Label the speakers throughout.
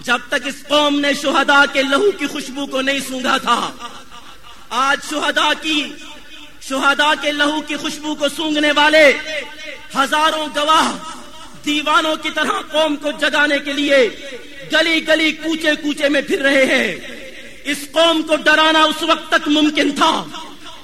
Speaker 1: جب تک اس قوم نے شہداء کے لہو کی خوشبو کو نہیں سونگا تھا، آج شہداء کی، شہداء کے لہو کی خوشبو کو سونگنے والے ہزاروں گواہ دیوانوں کی طرح قوم کو جگانے کے لیے گلی گلی کوچے کوچے میں پھر رہے ہیں۔ اس قوم کو ڈرانا اس وقت تک ممکن تھا۔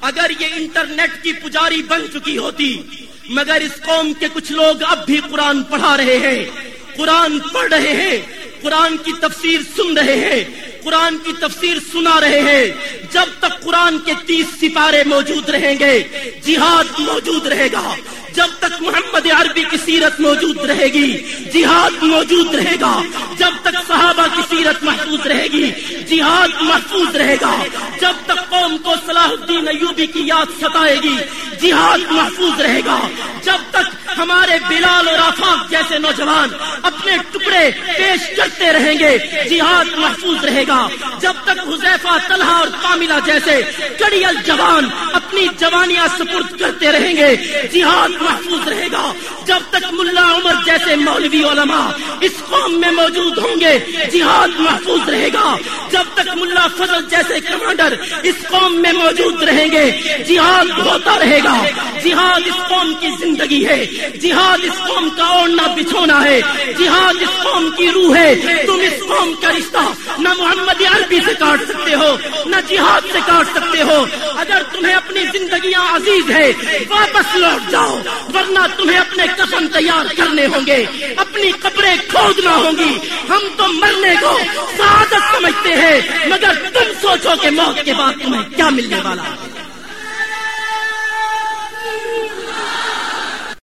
Speaker 1: اگر یہ انٹرنیٹ کی پجاری بن چکی ہوتی، مگر اس قوم کے کچھ لوگ اب بھی قرآن پڑھا رہے ہیں۔ قرآن پڑھ رہے ہیں۔ قرآن کی تفسیر سن رہے ہیں، قرآن کی تفسیر سنا رہے ہیں۔ جب تک قرآن کے تیس سپارے موجود رہیں گے، جہاد موجود رہے گا۔ جب تک محمد عربی کی سیرت موجود رہے گی، جہاد موجود رہے گا۔ جب تک صحابہ کی سیرت محفوظ رہے گی، جہاد محفوظ رہے گا۔ جب تک قوم کو صلاح الدین ایوبی کی یاد ستائے گی، جہاد محفوظ رہے گا۔ جب تک ہمارے بلال اور آفاق جیسے نوجوان اپنے ٹکڑے پیش کرتے رہیں گے، جہاد محفوظ رہے گا۔ جب تک حذیفہ، طلحہ اور کاملہ جیسے کڑیل جوان اپنی جوانیاں سپرد کرتے رہیں گے، جہاد محفوظ رہے گا۔ جب تک ملا عمر جیسے مولوی علماء اس قوم میں موجود ہوں گے، جہاد محفوظ رہے گا۔ جب تک ملا فضل جیسے کمانڈر اس قوم میں موجود رہیں گے، جہاد ہوتا رہے گا۔ جہاد اس قوم کی زندگی ہے۔ جہاد اس قوم کا اوڑنا بچھونا ہے۔ جہاد اس قوم کی روح ہے۔ تم اس قوم کا رشتہ نہ محمد عربی سے کاٹ سکتے ہو، نہ جہاد سے کاٹ سکتے ہو۔ اگر تمہیں اپنی زندگیاں عزیز ہے واپس لوٹ جاؤ، ورنہ تمہیں اپنے کفن تیار کرنے ہوں گے۔ اپنی قبریں کھودنا ہوں گی۔ ہم تو مرنے کو سعادت سمجھتے ہیں، مگر تم سوچو کہ موت کے بعد تمہیں کیا ملنے والا ہے۔